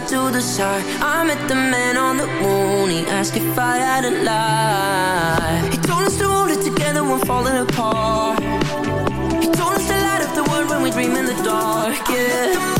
fell to the side. I met the man on the moon. He asked if I had a lie. He told us to hold it together when falling apart. He told us to light up the world when we dream in the dark. Yeah.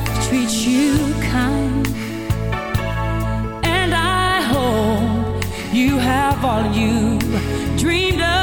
life treats you kind. And I hope you have all you dreamed of.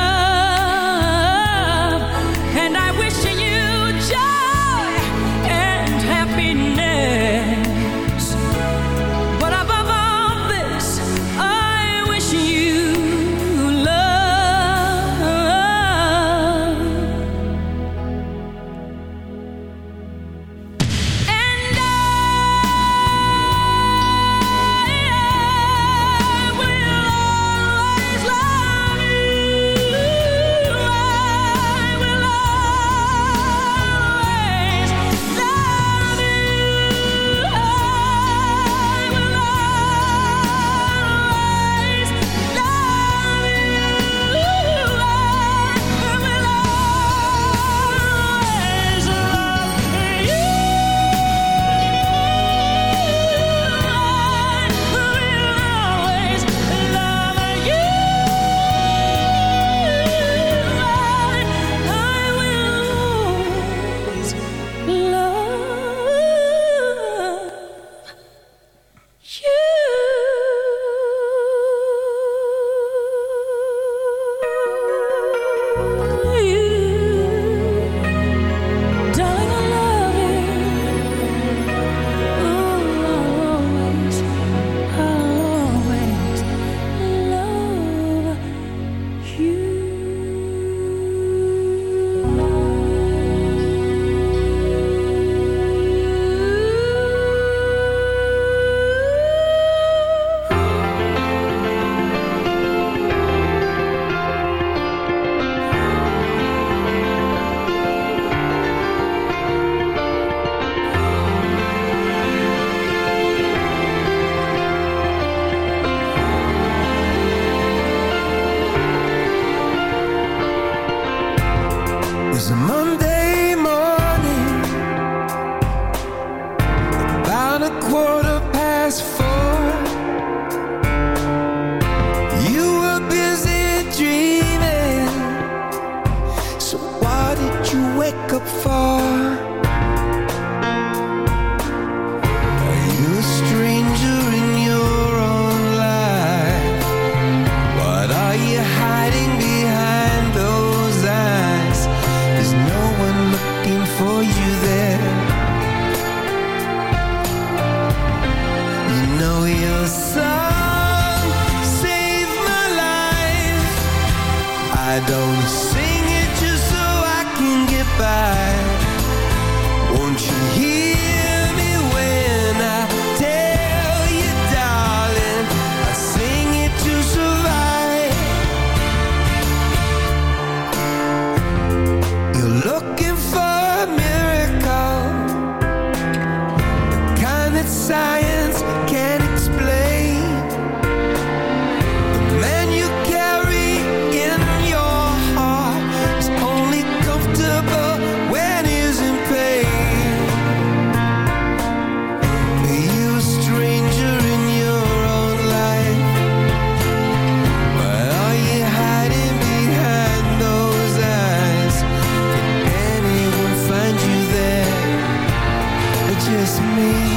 just me.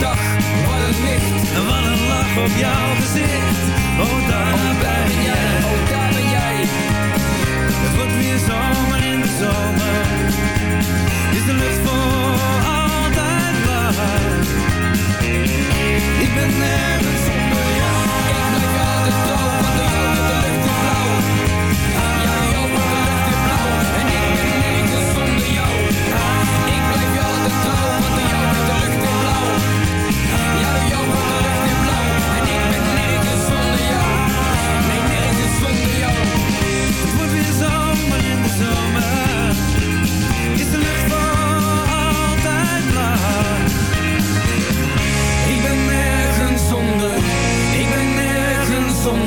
dag, wat een licht. en Wat een lach op jouw gezicht. Oh, daar ben jij. Oh, daar ben jij. Het wordt weer zomer in de zomer. Is de lucht voor altijd waar. Ik ben nergens zonder jou. Ik blijf de de lucht blauw.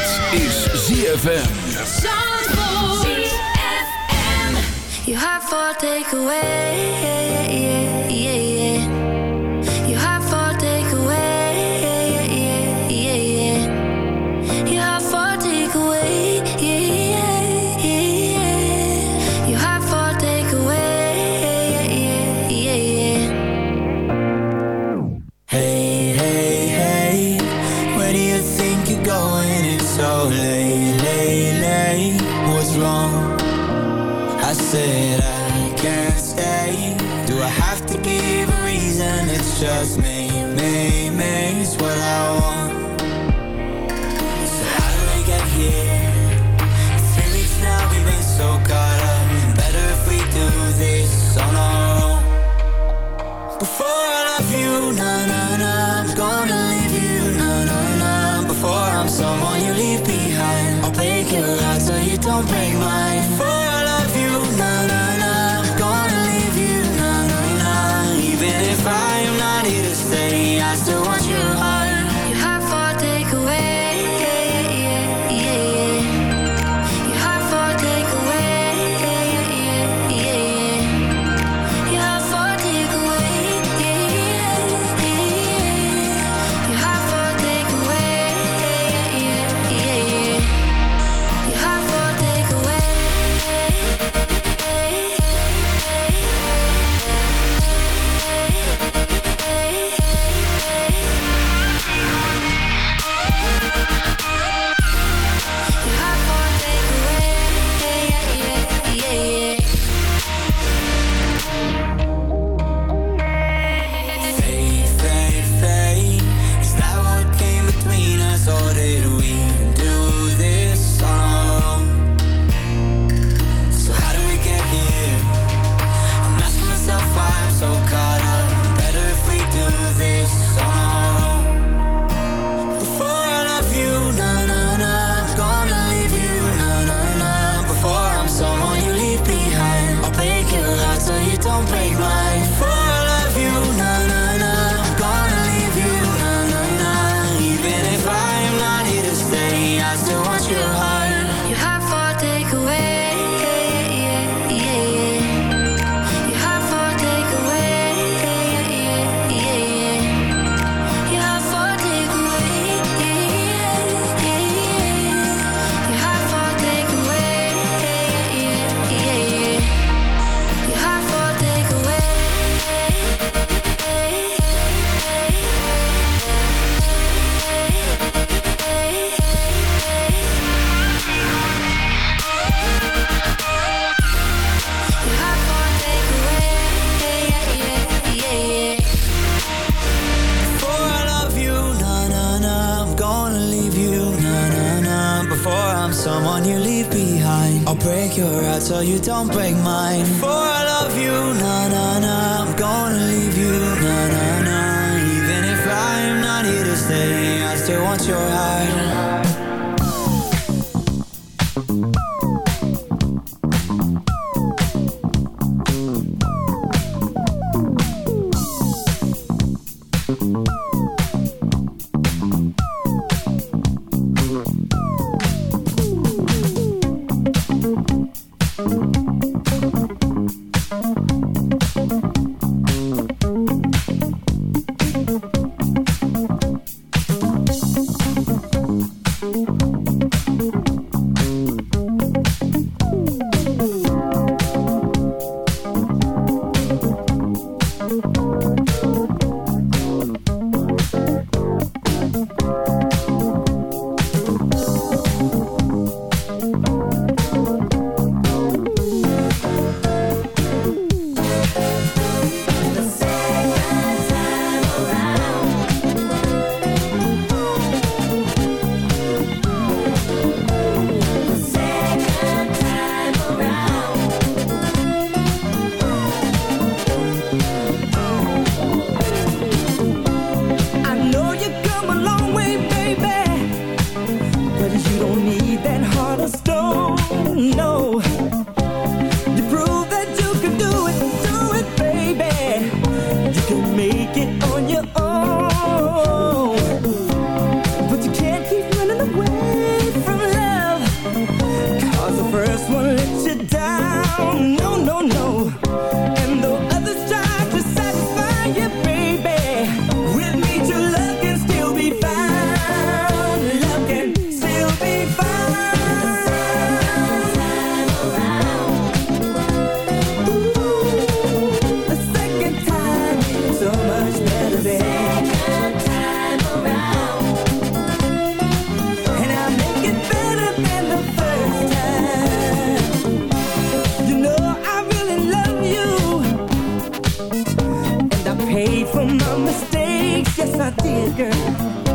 Dit is ZFM. ZFM, You have for takeaway. Yeah, yeah, yeah, just me. I did, girl.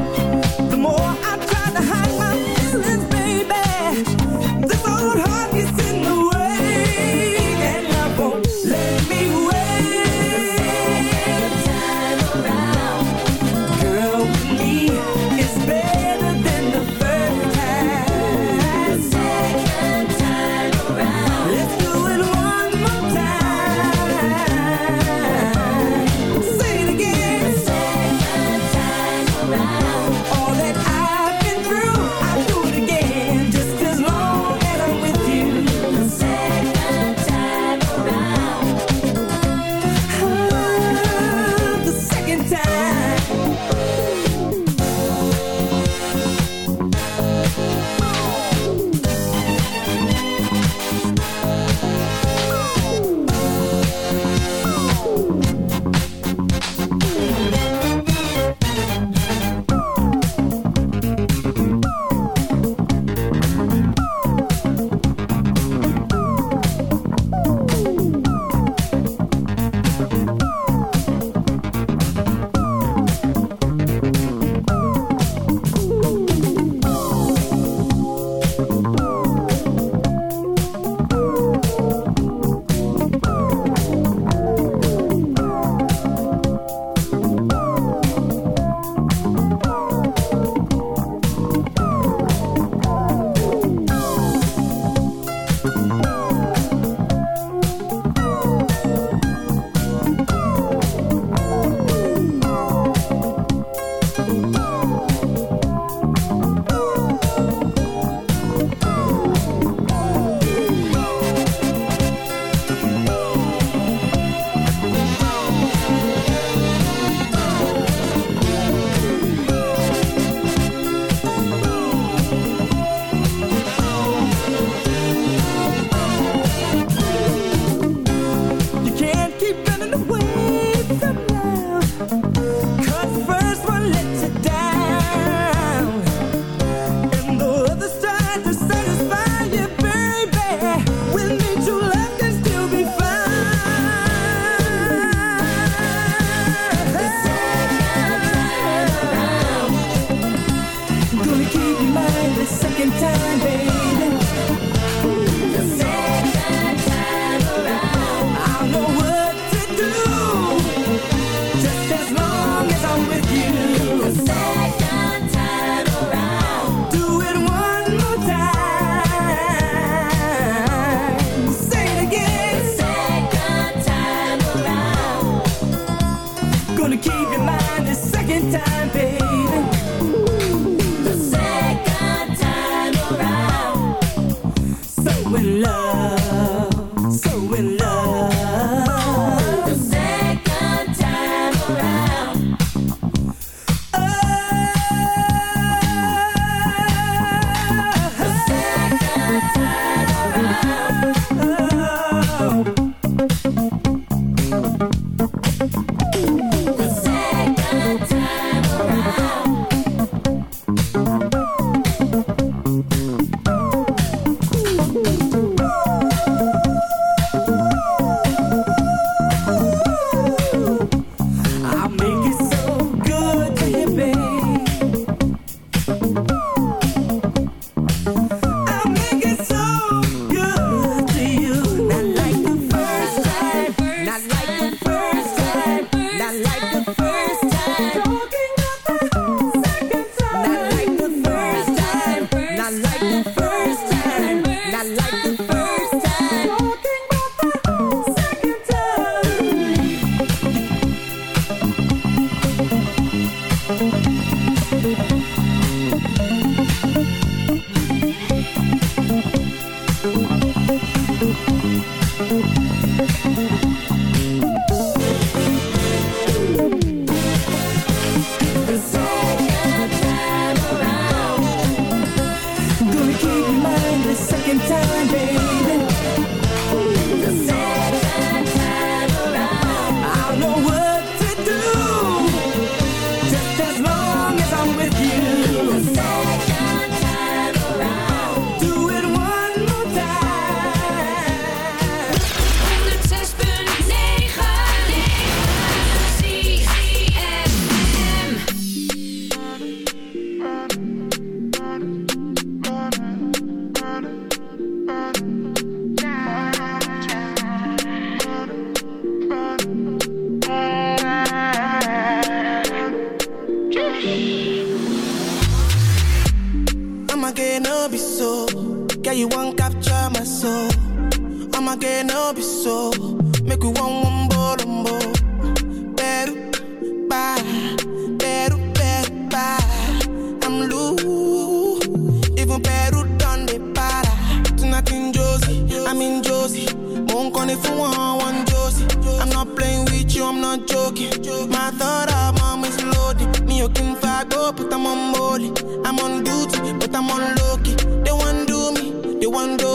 Call it for one, Josie. I'm not playing with you, I'm not joking. My thought of mom is loaded. Me, you can go, but I'm on molly. I'm on duty, but I'm on low key. They want do me, they want do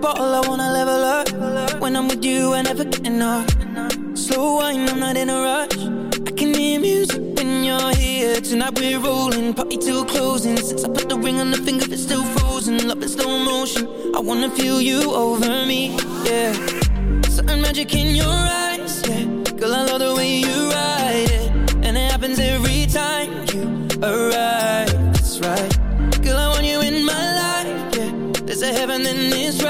bottle, I wanna level up. When I'm with you, I never get enough. Slow wine, I'm not in a rush. I can hear music when you're here. Tonight we're rolling, party till closing. Since I put the ring on the finger, it's still frozen. Love in slow motion. I wanna feel you over me, yeah. Certain magic in your eyes, yeah. Girl, I love the way you ride it, and it happens every time you arrive. That's right. Girl, I want you in my life, yeah. There's a heaven and it's right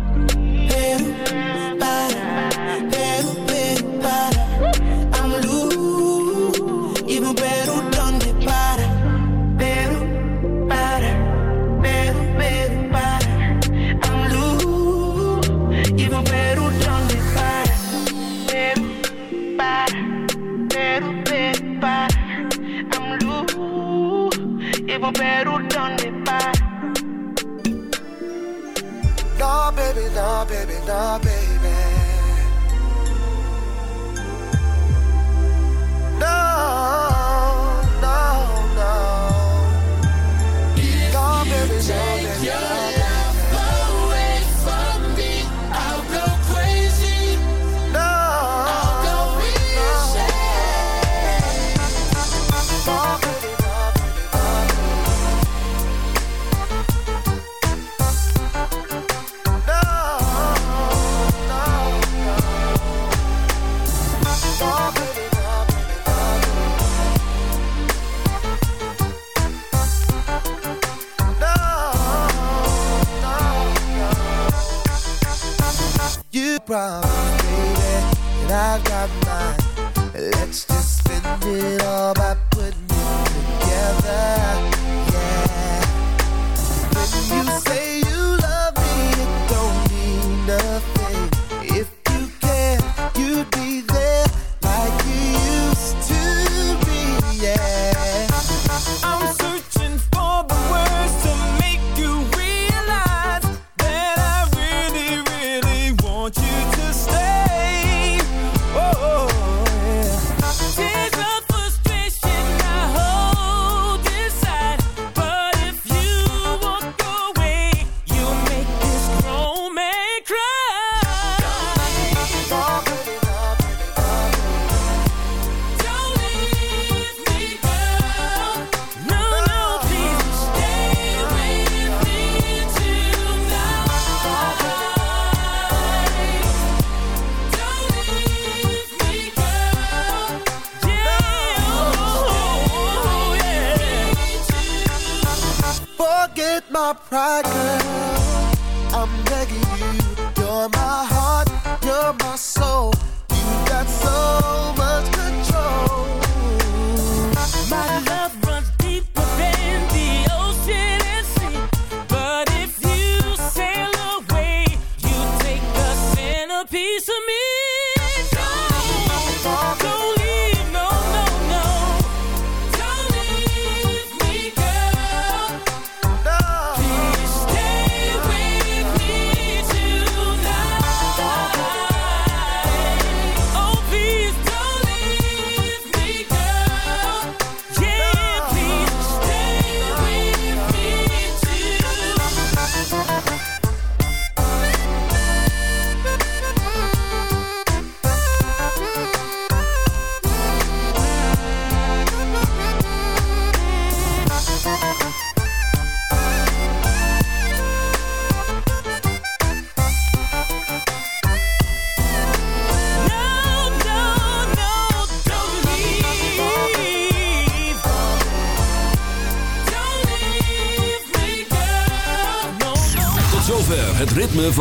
you.